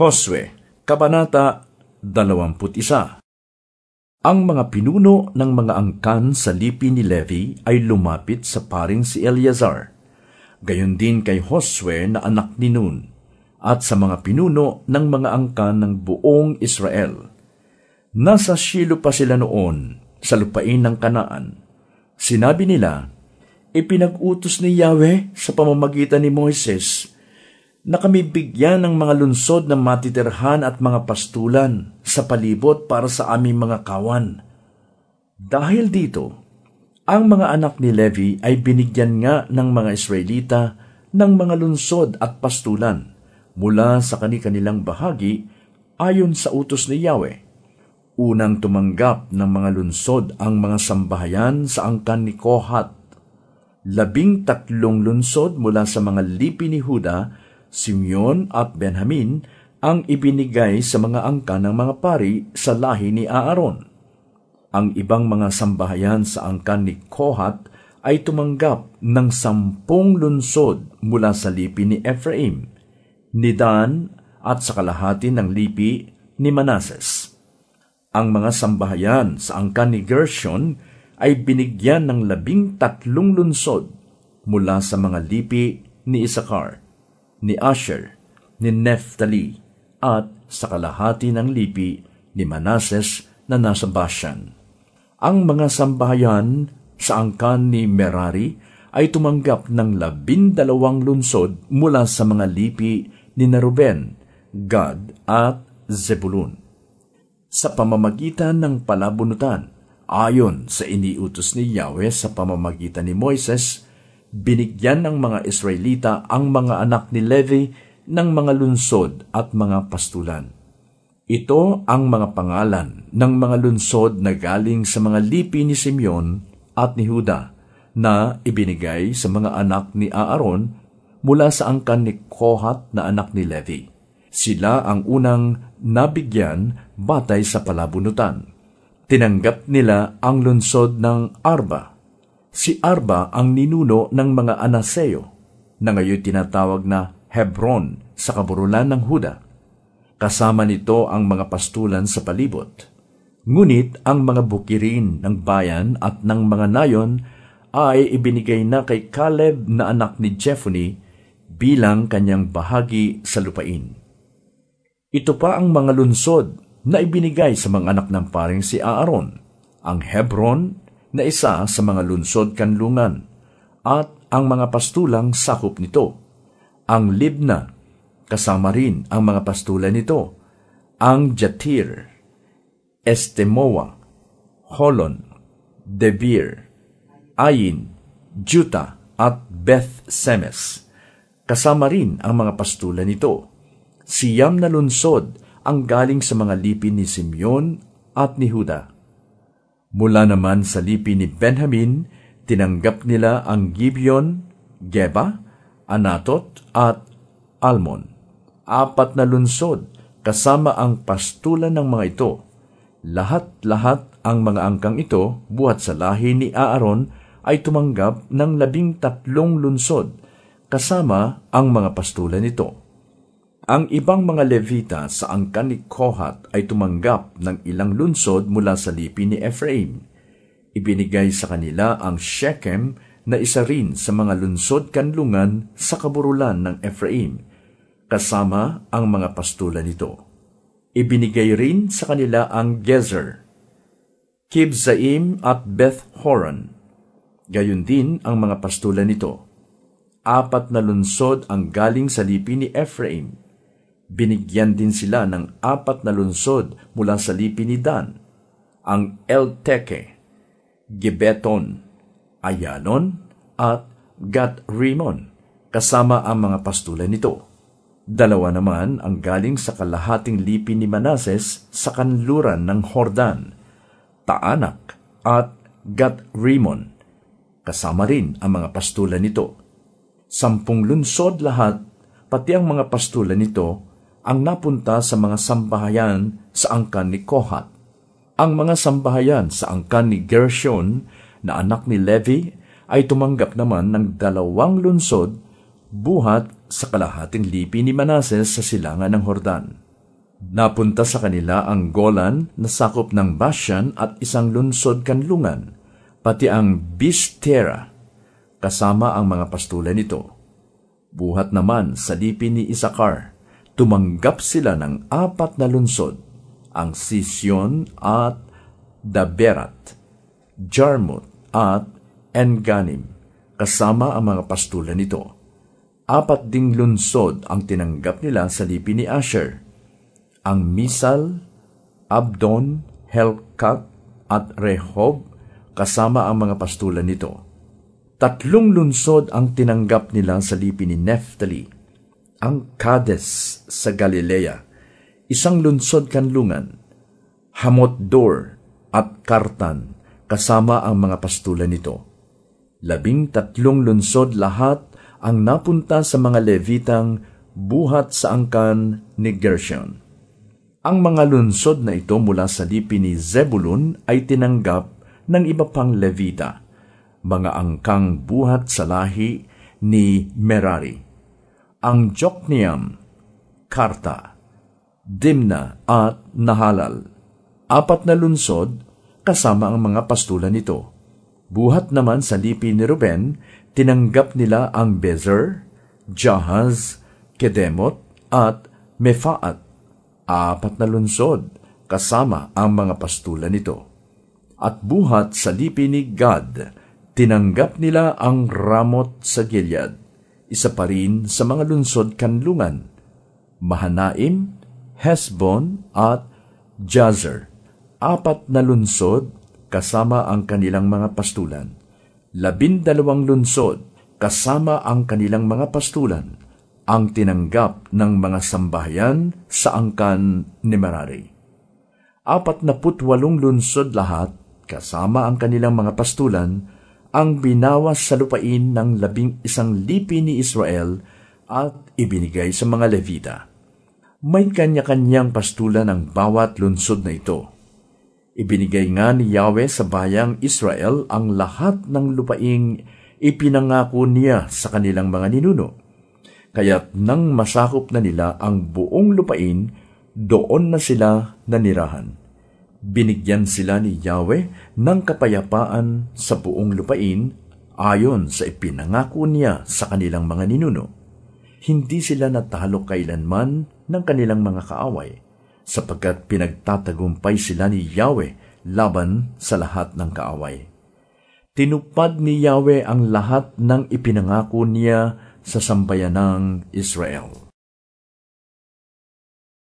Josue, Kabanata 21 Ang mga pinuno ng mga angkan sa lipi ni Levi ay lumapit sa paring si Eleazar, gayon din kay Josue na anak ni Nun, at sa mga pinuno ng mga angkan ng buong Israel. Nasa Shilo pa sila noon, sa lupain ng Kanaan. Sinabi nila, Ipinag-utos ni Yahweh sa pamamagitan ni Moises na kami bigyan ng mga lunsod na matitirhan at mga pastulan sa palibot para sa aming mga kawan. Dahil dito, ang mga anak ni Levi ay binigyan nga ng mga Israelita ng mga lunsod at pastulan mula sa kani-kanilang bahagi ayon sa utos ni Yahweh. Unang tumanggap ng mga lunsod ang mga sambahayan sa angkan ni Kohat. Labing tatlong lunsod mula sa mga lipi ni Huda Simeon at Benjamin ang ibinigay sa mga angka ng mga pari sa lahi ni Aaron. Ang ibang mga sambahayan sa angkan ni Kohat ay tumanggap ng sampung lunsod mula sa lipi ni Ephraim, ni Dan at sa kalahati ng lipi ni Manases. Ang mga sambahayan sa angkan ni Gershon ay binigyan ng labing tatlong lunsod mula sa mga lipi ni Isakar ni Asher, ni Neftali, at sa kalahati ng lipi ni Manases na nasa Bashan. Ang mga sambahayan sa angkan ni Merari ay tumanggap ng labindalawang lunsod mula sa mga lipi ni Naruben, Gad at Zebulun. Sa pamamagitan ng palabunutan, ayon sa iniutos ni Yahweh sa pamamagitan ni Moises, binigyan ng mga Israelita ang mga anak ni Levi ng mga lunsod at mga pastulan. Ito ang mga pangalan ng mga lunsod na galing sa mga lipi ni Simeon at ni Huda na ibinigay sa mga anak ni Aaron mula sa angkan ni Kohat na anak ni Levi. Sila ang unang nabigyan batay sa palabunutan. Tinanggap nila ang lunsod ng Arba Si Arba ang ninuno ng mga Anaseo, na ngayon tinatawag na Hebron sa kaburulan ng Huda. Kasama nito ang mga pastulan sa palibot. Ngunit ang mga bukirin ng bayan at ng mga nayon ay ibinigay na kay Caleb na anak ni Jephunneh bilang kanyang bahagi sa lupain. Ito pa ang mga lunsod na ibinigay sa mga anak ng paring si Aaron, ang Hebron, na isa sa mga lunsod kanlungan, at ang mga pastulang sakop nito. Ang Libna, kasama rin ang mga pastulan nito. Ang Jatir, Estemoa, Holon, Debir, Ayin, Juta, at Beth Semes. Kasama rin ang mga pastulan nito. Siyam na lunsod ang galing sa mga lipin ni Simeon at ni Huda Mula naman sa lipi ni Benjamin, tinanggap nila ang Gibeon, Geba, Anatot at Almon. Apat na lunsod kasama ang pastulan ng mga ito. Lahat-lahat ang mga angkang ito, buhat sa lahi ni Aaron, ay tumanggap ng labing tatlong lunsod, kasama ang mga pastulan nito. Ang ibang mga Levita sa angkan ni Kohat ay tumanggap ng ilang lunsod mula sa lipi ni Ephraim. Ibinigay sa kanila ang Shechem na isa rin sa mga lunsod kanlungan sa kaburulan ng Ephraim, kasama ang mga pastulan nito. Ibinigay rin sa kanila ang Gezer, Kibzaim at Beth Horon. Gayon din ang mga pastulan nito. Apat na lunsod ang galing sa lipi ni Ephraim Binigyan din sila ng apat na lunsod mula sa lipi ni Dan, ang Elteke, Gibeton, Ayanon, at Gat-Rimon, kasama ang mga pastulan nito. Dalawa naman ang galing sa kalahating lipi ni Manases sa kanluran ng Hordan, Taanak at Gat-Rimon, kasama rin ang mga pastulan nito. Sampung lunsod lahat, pati ang mga pastulan nito ang napunta sa mga sambahayan sa angkan ni Kohat. Ang mga sambahayan sa angkan ni Gershon na anak ni Levi ay tumanggap naman ng dalawang lunsod buhat sa kalahating lipi ni Manases sa silangan ng Hordan. Napunta sa kanila ang Golan na sakop ng Bashan at isang lunsod kanlungan, pati ang Bistera, kasama ang mga pastulan nito. Buhat naman sa lipi ni Isakar, tumanggap sila ng apat na lunsod, ang Sisyon at Daberat, Jarmut at Enganim, kasama ang mga pastulan nito. Apat ding lunsod ang tinanggap nila sa lipi ni Asher, ang Misal, Abdon, Helkat at Rehob kasama ang mga pastulan nito. Tatlong lunsod ang tinanggap nila sa lipi ni Neftali, ang Kades sa Galilea, isang lunsod kanlungan, Hamotdor at Kartan kasama ang mga pastulan nito. Labing tatlong lunsod lahat ang napunta sa mga Levitang buhat sa angkan ni Gershon. Ang mga lunsod na ito mula sa lipi ni Zebulun ay tinanggap ng iba pang Levita, mga angkang buhat sa lahi ni Merari. Ang Jokneam, Karta, Dimna at Nahalal, apat na lunsod kasama ang mga pastulan nito. Buhat naman sa lipi ni Ruben, tinanggap nila ang Bezer, Jahaz, Kedemot at Mefaat apat na lunsod kasama ang mga pastulan nito. At buhat sa lipi ni Gad, tinanggap nila ang ramot sa Gilead, isa pa rin sa mga lunsod kanlungan, Mahanaim, Hesbon at Jazer, apat na lunsod kasama ang kanilang mga pastulan, labindalawang lunsod kasama ang kanilang mga pastulan, ang tinanggap ng mga sambahayan sa angkan ni Merari. Apat na putwalong lunsod lahat, kasama ang kanilang mga pastulan, ang binawas sa lupain ng labing isang lipi ni Israel at ibinigay sa mga Levita. May kanya-kanyang pastulan ang bawat lunsod na ito. Ibinigay nga ni Yahweh sa bayang Israel ang lahat ng lupaing ipinangako niya sa kanilang mga ninuno kaya't nang masakop na nila ang buong lupain, doon na sila nanirahan. Binigyan sila ni Yahweh ng kapayapaan sa buong lupain ayon sa ipinangako niya sa kanilang mga ninuno. Hindi sila natalo kailanman ng kanilang mga kaaway, sapagkat pinagtatagumpay sila ni Yahweh laban sa lahat ng kaaway. Tinupad ni Yahweh ang lahat ng ipinangako niya sa sambayanang Israel.